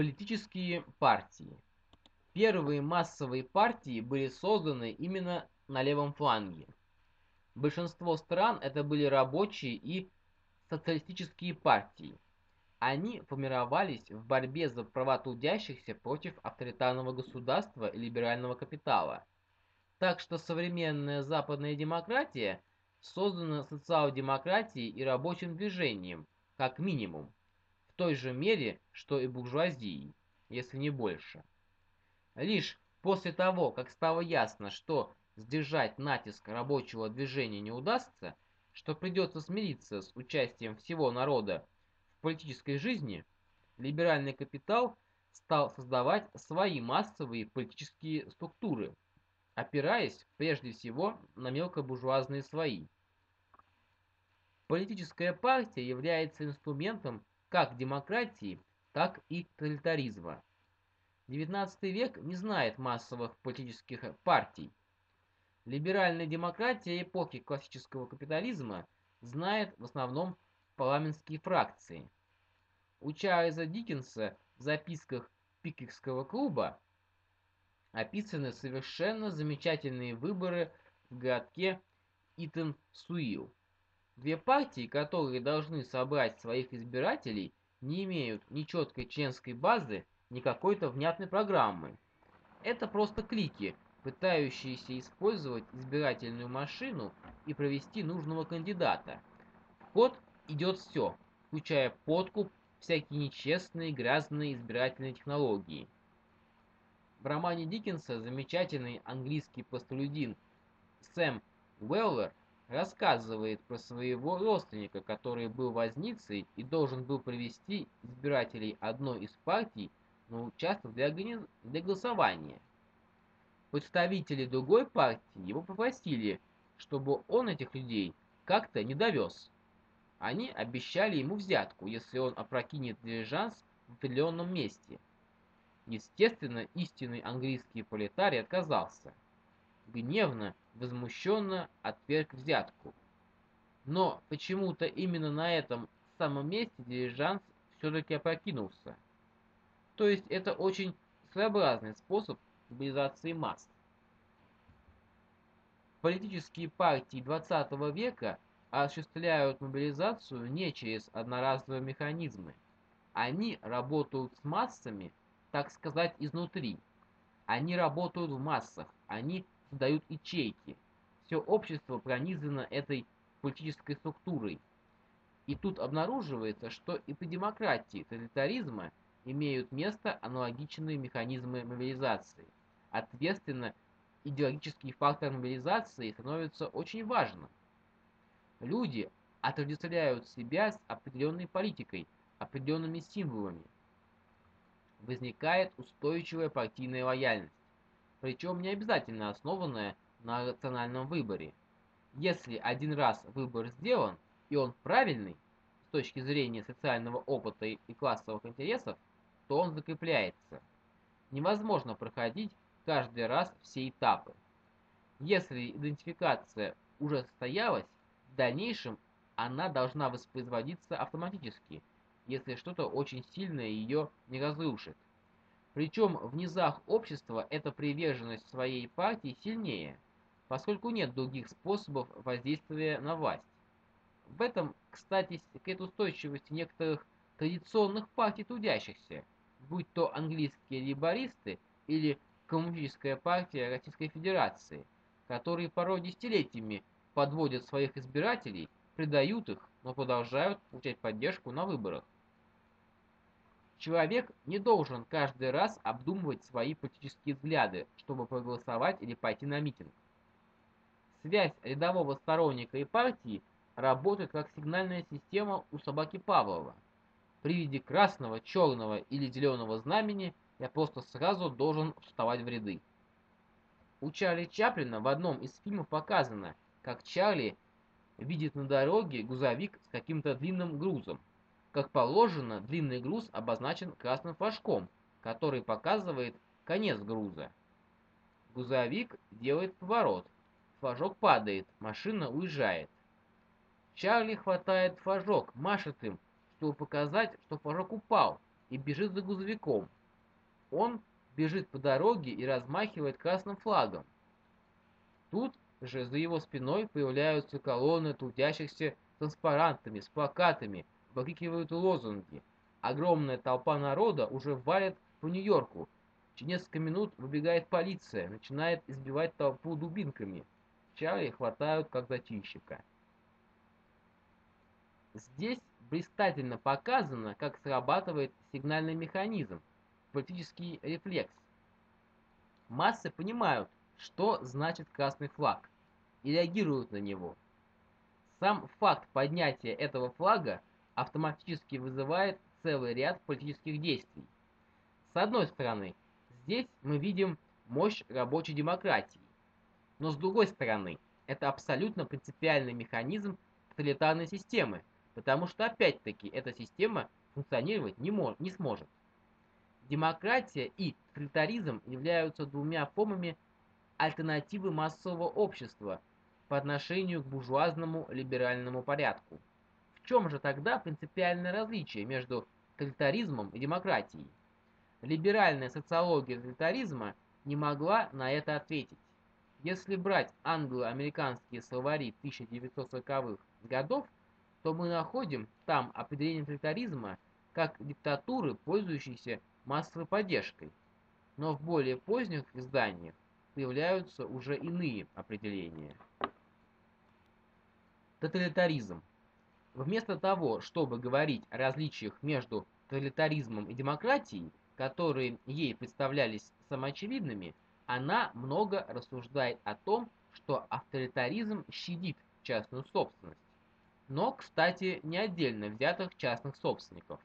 Политические партии. Первые массовые партии были созданы именно на левом фланге. Большинство стран это были рабочие и социалистические партии. Они формировались в борьбе за права трудящихся против авторитарного государства и либерального капитала. Так что современная западная демократия создана социал-демократией и рабочим движением, как минимум, той же мере, что и буржуазией, если не больше. Лишь после того, как стало ясно, что сдержать натиск рабочего движения не удастся, что придется смириться с участием всего народа в политической жизни, либеральный капитал стал создавать свои массовые политические структуры, опираясь прежде всего на мелкобуржуазные слои. Политическая партия является инструментом как демократии, так и тоталитаризма. XIX век не знает массовых политических партий, Либеральная демократия эпохи классического капитализма знает в основном парламентские фракции. У Чарльза Диккенса в записках Пиквикского клуба описаны совершенно замечательные выборы в городке Итон-Суил. Две партии, которые должны собрать своих избирателей, не имеют ни четкой членской базы, ни какой-то внятной программы. Это просто клики – пытающиеся использовать избирательную машину и провести нужного кандидата. В ход идет все, включая подкуп, всякие нечестные, грязные избирательные технологии. В романе Диккенса замечательный английский простолюдин Сэм Уэллер рассказывает про своего родственника, который был возницей и должен был привести избирателей одной из партий на участок для, для голосования. Представители другой партии его попросили, чтобы он этих людей как-то не довез. Они обещали ему взятку, если он опрокинет дирижанс в определенном месте. Естественно, истинный английский пролетарий отказался. Гневно, возмущенно отверг взятку. Но почему-то именно на этом самом месте дирижанс все-таки опрокинулся. То есть это очень своеобразный способ мобилизации масс. Политические партии XX века осуществляют мобилизацию не через одноразовые механизмы. Они работают с массами, так сказать, изнутри. Они работают в массах, они создают ячейки. Все общество пронизано этой политической структурой. И тут обнаруживается, что и при демократии тоталитаризма имеют место аналогичные механизмы мобилизации – Ответственно, идеологический фактор мобилизации становится очень важным. Люди отождествляют себя с определенной политикой, определенными символами. Возникает устойчивая партийная лояльность, причем не обязательно основанная на рациональном выборе. Если один раз выбор сделан, и он правильный, с точки зрения социального опыта и классовых интересов, то он закрепляется. Невозможно проходить каждый раз все этапы. Если идентификация уже состоялась, в дальнейшем она должна воспроизводиться автоматически, если что-то очень сильное ее не разрушит. Причем в низах общества эта приверженность своей партии сильнее, поскольку нет других способов воздействия на власть. В этом, кстати, секрет устойчивости некоторых традиционных партий трудящихся, будь то английские либористы или Коммунистическая партия Российской Федерации, которые порой десятилетиями подводят своих избирателей, предают их, но продолжают получать поддержку на выборах. Человек не должен каждый раз обдумывать свои политические взгляды, чтобы проголосовать или пойти на митинг. Связь рядового сторонника и партии работает как сигнальная система у собаки Павлова. При виде красного, черного или зеленого знамени – я просто сразу должен вставать в ряды. У Чарли Чаплина в одном из фильмов показано, как Чарли видит на дороге грузовик с каким-то длинным грузом. Как положено, длинный груз обозначен красным флажком, который показывает конец груза. Грузовик делает поворот. Флажок падает, машина уезжает. Чарли хватает флажок, машет им, чтобы показать, что флажок упал, и бежит за грузовиком. Он бежит по дороге и размахивает красным флагом. Тут же за его спиной появляются колонны трудящихся транспарантами, с плакатами, выкрикивают лозунги. Огромная толпа народа уже валит по Нью-Йорку. Через несколько минут выбегает полиция, начинает избивать толпу дубинками. Чарли хватают как зачинщика. Здесь блистательно показано, как срабатывает сигнальный механизм, политический рефлекс. Массы понимают, что значит красный флаг, и реагируют на него. Сам факт поднятия этого флага автоматически вызывает целый ряд политических действий. С одной стороны, здесь мы видим мощь рабочей демократии, но с другой стороны, это абсолютно принципиальный механизм тоталитарной системы, потому что опять-таки эта система функционировать не, не сможет. Демократия и тоталитаризм являются двумя формами альтернативы массового общества по отношению к буржуазному либеральному порядку. Чем же тогда принципиальное различие между тоталитаризмом и демократией? Либеральная социология тоталитаризма не могла на это ответить. Если брать англо-американские словари 1940-х годов, то мы находим там определение тоталитаризма как диктатуры, пользующейся массовой поддержкой. Но в более поздних изданиях появляются уже иные определения. Тоталитаризм. Вместо того, чтобы говорить о различиях между тоталитаризмом и демократией, которые ей представлялись самоочевидными, она много рассуждает о том, что авторитаризм щадит частную собственность. Но, кстати, не отдельно взятых частных собственников.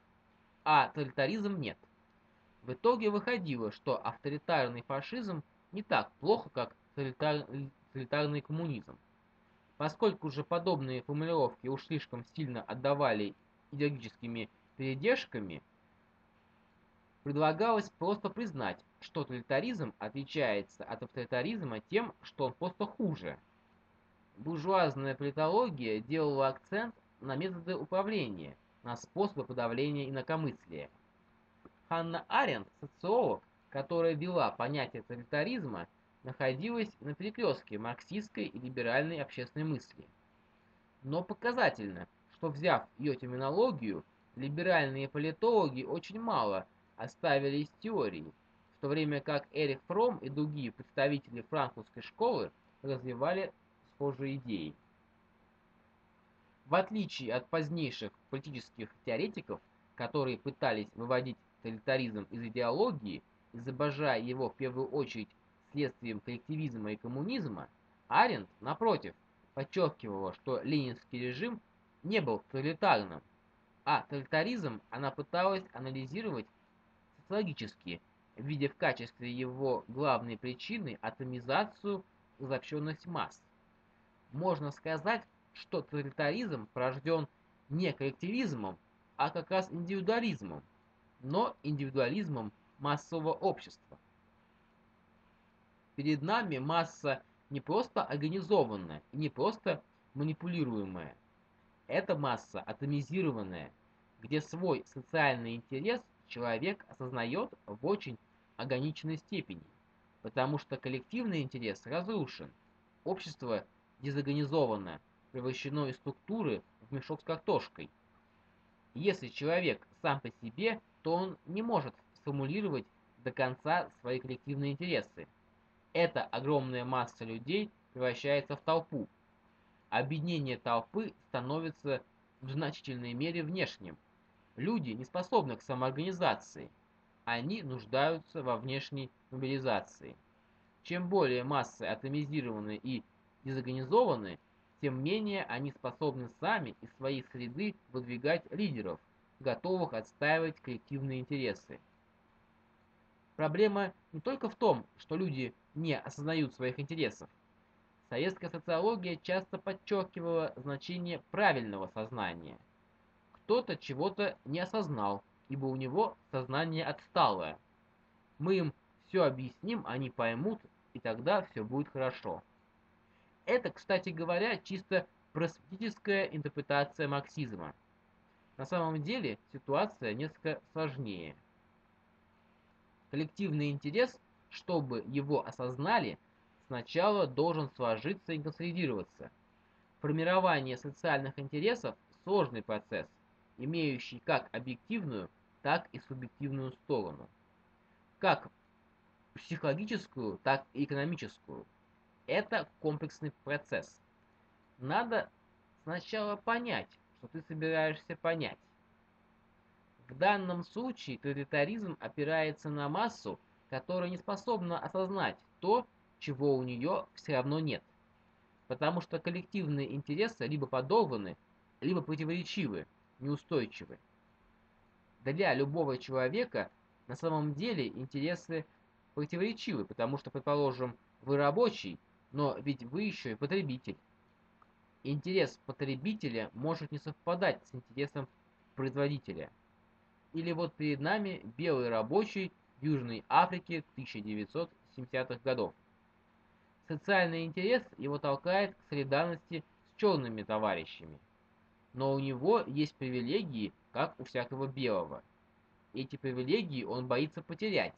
А тоталитаризм нет. В итоге выходило, что авторитарный фашизм не так плохо, как тоталитарный коммунизм. Поскольку же подобные формулировки уж слишком сильно отдавали идеологическими передержками, предлагалось просто признать, что тоталитаризм отличается от авторитаризма тем, что он просто хуже. Буржуазная политология делала акцент на методы управления, на способы подавления инакомыслия. Ханна Аренд, социолог, которая ввела понятие тоталитаризма, находилась на перекрестке марксистской и либеральной общественной мысли. Но показательно, что взяв ее терминологию, либеральные политологи очень мало оставили из теории, в то время как Эрих Фром и другие представители франкфуртской школы развивали схожие идеи. В отличие от позднейших политических теоретиков, которые пытались выводить тоталитаризм из идеологии, изображая его в первую очередь следствием коллективизма и коммунизма, Аренд, напротив, подчеркивала, что ленинский режим не был тоталитарным, а тоталитаризм она пыталась анализировать социологически, видя в качестве его главной причины атомизацию разобщенность масс. Можно сказать, что тоталитаризм порожден не коллективизмом, а как раз индивидуализмом, но индивидуализмом массового общества. Перед нами масса не просто организованная и не просто манипулируемая. Это масса атомизированная, где свой социальный интерес человек осознает в очень ограниченной степени, потому что коллективный интерес разрушен, общество дезорганизовано, превращено из структуры в мешок с картошкой. Если человек сам по себе, то он не может сформулировать до конца свои коллективные интересы. Эта огромная масса людей превращается в толпу. Объединение толпы становится в значительной мере внешним. Люди не способны к самоорганизации. Они нуждаются во внешней мобилизации. Чем более массы атомизированы и дезорганизованы, тем менее они способны сами из своей среды выдвигать лидеров, готовых отстаивать коллективные интересы. Проблема не только в том, что люди не осознают своих интересов. Советская социология часто подчеркивала значение правильного сознания. Кто-то чего-то не осознал, ибо у него сознание отсталое. Мы им все объясним, они поймут, и тогда все будет хорошо. Это, кстати говоря, чисто просветительская интерпретация марксизма. На самом деле ситуация несколько сложнее. Коллективный интерес, чтобы его осознали, сначала должен сложиться и консолидироваться. Формирование социальных интересов – сложный процесс, имеющий как объективную, так и субъективную сторону. Как психологическую, так и экономическую. Это комплексный процесс. Надо сначала понять, что ты собираешься понять. В данном случае тоталитаризм опирается на массу, которая не способна осознать то, чего у нее все равно нет. Потому что коллективные интересы либо подорваны, либо противоречивы, неустойчивы. Для любого человека на самом деле интересы противоречивы, потому что, предположим, вы рабочий, но ведь вы еще и потребитель. Интерес потребителя может не совпадать с интересом производителя. Или вот перед нами белый рабочий Южной Африке 1970-х годов. Социальный интерес его толкает к солидарности с черными товарищами. Но у него есть привилегии, как у всякого белого. Эти привилегии он боится потерять.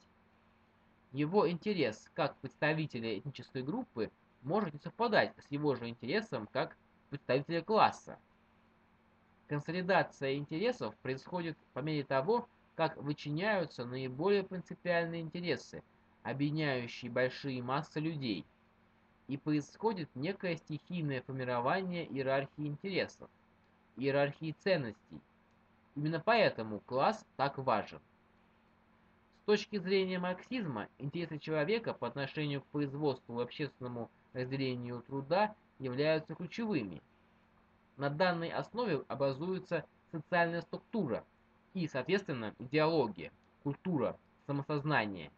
Его интерес как представителя этнической группы может не совпадать с его же интересом как представителя класса. Консолидация интересов происходит по мере того, как вычиняются наиболее принципиальные интересы, объединяющие большие массы людей, и происходит некое стихийное формирование иерархии интересов, иерархии ценностей. Именно поэтому класс так важен. С точки зрения марксизма, интересы человека по отношению к производству и общественному разделению труда являются ключевыми. На данной основе образуется социальная структура и, соответственно, идеология, культура, самосознание.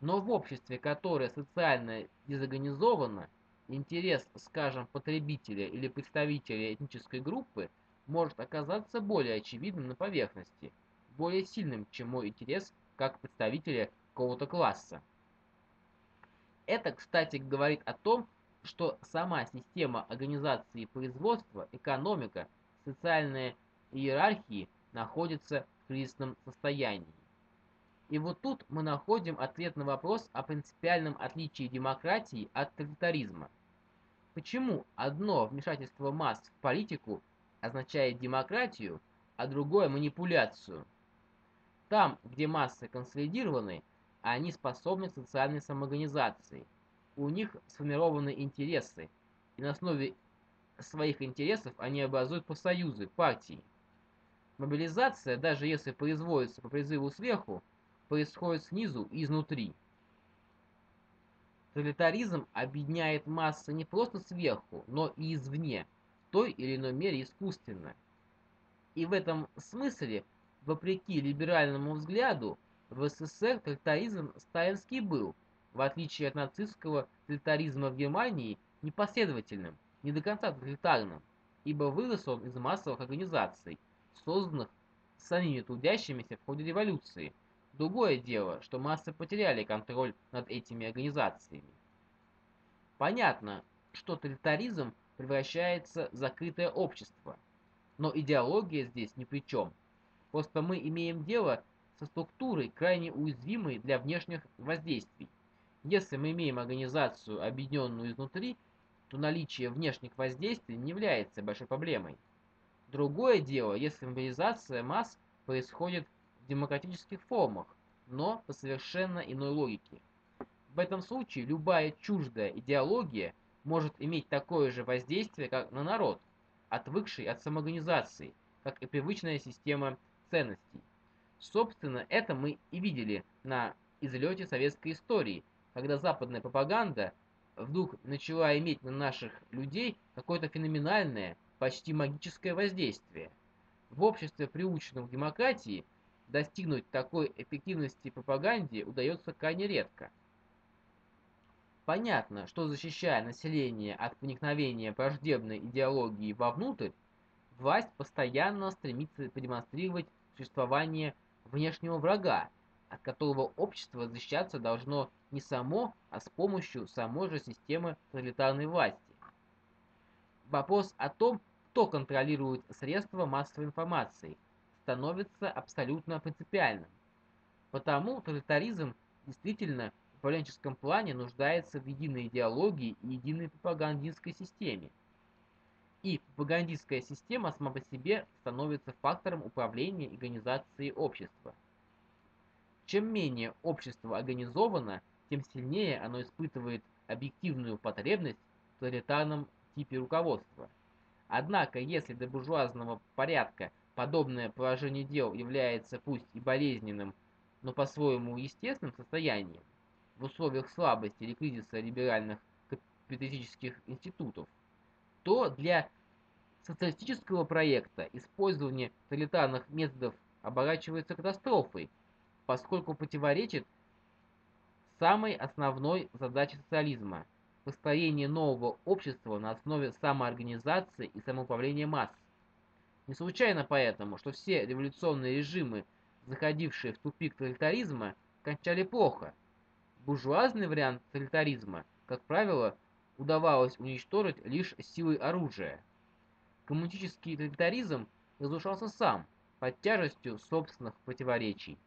Но в обществе, которое социально дезорганизовано, интерес, скажем, потребителя или представителя этнической группы может оказаться более очевидным на поверхности, более сильным, чем мой интерес как представителя какого-то класса. Это, кстати, говорит о том, что сама система организации производства, экономика, социальные иерархии находятся в кризисном состоянии. И вот тут мы находим ответ на вопрос о принципиальном отличии демократии от тоталитаризма. Почему одно вмешательство масс в политику означает демократию, а другое манипуляцию? Там, где массы консолидированы, они способны к социальной самоорганизации. У них сформированы интересы, и на основе своих интересов они образуют профсоюзы, партии. Мобилизация, даже если производится по призыву сверху, происходит снизу и изнутри. Тоталитаризм объединяет массы не просто сверху, но и извне, в той или иной мере искусственно. И в этом смысле, вопреки либеральному взгляду, в СССР тоталитаризм сталинский был, в отличие от нацистского тоталитаризма в Германии, непоследовательным, не до конца тоталитарным, ибо вырос он из массовых организаций, созданных самими трудящимися в ходе революции. Другое дело, что массы потеряли контроль над этими организациями. Понятно, что тоталитаризм превращается в закрытое общество, но идеология здесь ни при чем. Просто мы имеем дело со структурой, крайне уязвимой для внешних воздействий. Если мы имеем организацию, объединенную изнутри, то наличие внешних воздействий не является большой проблемой. Другое дело, если мобилизация масс происходит в демократических формах, но по совершенно иной логике. В этом случае любая чуждая идеология может иметь такое же воздействие, как на народ, отвыкший от самоорганизации, как и привычная система ценностей. Собственно, это мы и видели на излете советской истории, когда западная пропаганда вдруг начала иметь на наших людей какое-то феноменальное, почти магическое воздействие. В обществе, приученном к демократии, достигнуть такой эффективности пропаганде удается крайне редко. Понятно, что защищая население от проникновения враждебной идеологии вовнутрь, власть постоянно стремится продемонстрировать существование внешнего врага, от которого общество защищаться должно не само, а с помощью самой же системы тоталитарной власти. Вопрос о том, кто контролирует средства массовой информации, становится абсолютно принципиальным. Потому тоталитаризм действительно в управленческом плане нуждается в единой идеологии и единой пропагандистской системе. И пропагандистская система сама по себе становится фактором управления и организации общества. Чем менее общество организовано, тем сильнее оно испытывает объективную потребность в тоталитарном типе руководства. Однако, если до буржуазного порядка подобное положение дел является пусть и болезненным, но по-своему естественным состоянием, в условиях слабости или кризиса либеральных капиталистических институтов, то для социалистического проекта использование тоталитарных методов оборачивается катастрофой, поскольку противоречит самой основной задаче социализма – построение нового общества на основе самоорганизации и самоуправления масс. Не случайно поэтому, что все революционные режимы, заходившие в тупик тоталитаризма, кончали плохо. Буржуазный вариант тоталитаризма, как правило, удавалось уничтожить лишь силой оружия. Коммунистический тоталитаризм разрушался сам, под тяжестью собственных противоречий.